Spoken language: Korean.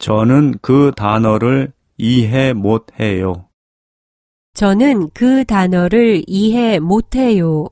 저는 그 단어를 이해 못해요. 저는 그 단어를 이해 못해요.